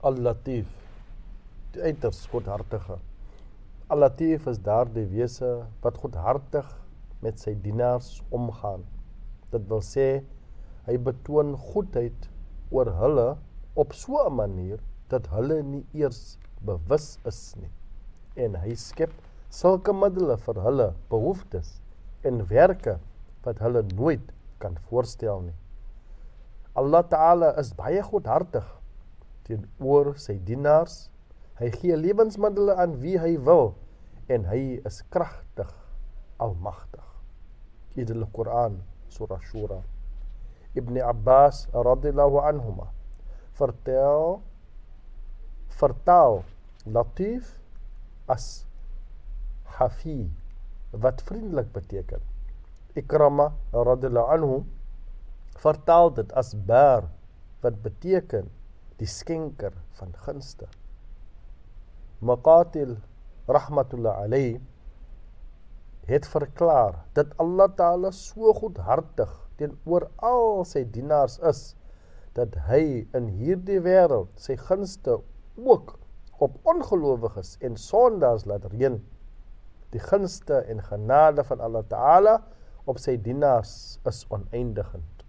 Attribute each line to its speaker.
Speaker 1: Al-Latif, die uiters goedhartige. Al-Latif is daardie wese wat goedhartig met sy dienaars omgaan. Dit wil sê hy betoon goedheid oor hulle op so 'n manier dat hulle nie eers bewus is nie en hy skep sulke middele vir hulle behoeftes en werke wat hulle nooit kan voorstel nie. Allah Taala is baie goedhartig teenoor sy dienaars. Hy gee lewensmiddels aan wie hy wil en hy is kragtig, almagtig. Edele Koran, Surah Shura. Ibn Abbas radhiyallahu anhuma vertel vertaal latif as hafi wat vriendelik beteken. Ikrama radhiyallahu anhu vertaal dit as bar wat beteken die skenker van gunste. Maqatil rahmatullah alayhi het verklaar dat Allah Taala so goedhartig teenoor al sy dienaars is dat hy in hierdie wêreld sy gunste ook op ongelowiges en sondaars laat reën. Die gunste en genade van Allah Taala op sy dienaars is oneindigend.